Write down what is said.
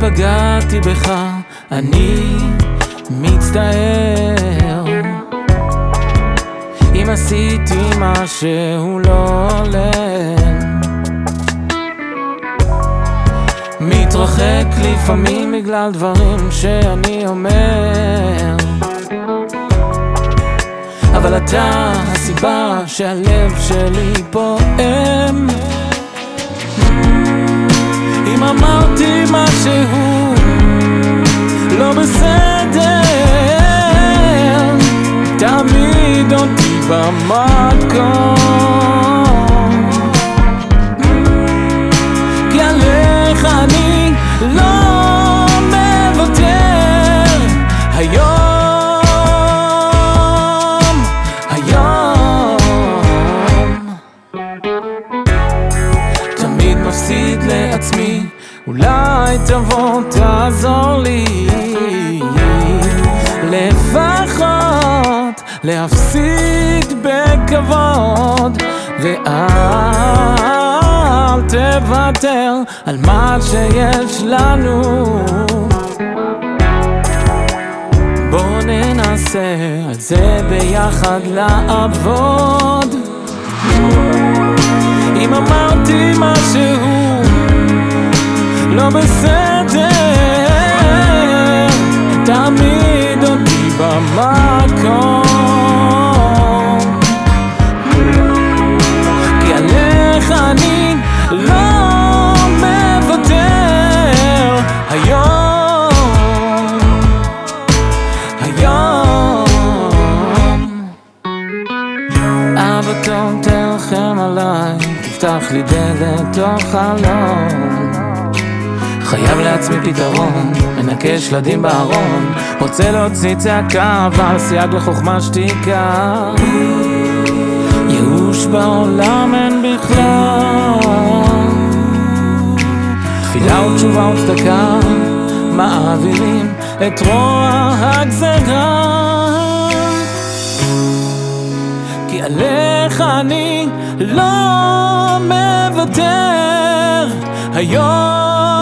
פגעתי בך, אני מצטער. אם עשיתי משהו לא הולם, מתרחק לפעמים בגלל דברים שאני אומר. אבל אתה הסיבה שהלב שלי פועם. אם אמרתי משהו לא בסדר, תעמיד אותי במקום. מפסיד לעצמי, אולי תבוא תעזור לי. לפחות להפסיד בכבוד. ואל תוותר על מה שיש לנו. בוא ננסה על זה ביחד לעבוד. אם אמרתי משהו לא בסדר, תעמיד אותי במקום. כי עליך אני לא מוותר היום, היום. אבא טוב תרחם עליי, תפתח לי דלת תוך חלום. חייב לעצמי פתרון, מנקה שלדים בארון, רוצה להוציא צעקה, אבל סייג לחוכמה שתיקה. ייאוש בעולם אין בכלל, תפילה ותשובה וצדקה, מעבירים את רוע הגזרה. כי עליך אני לא מוותר היום,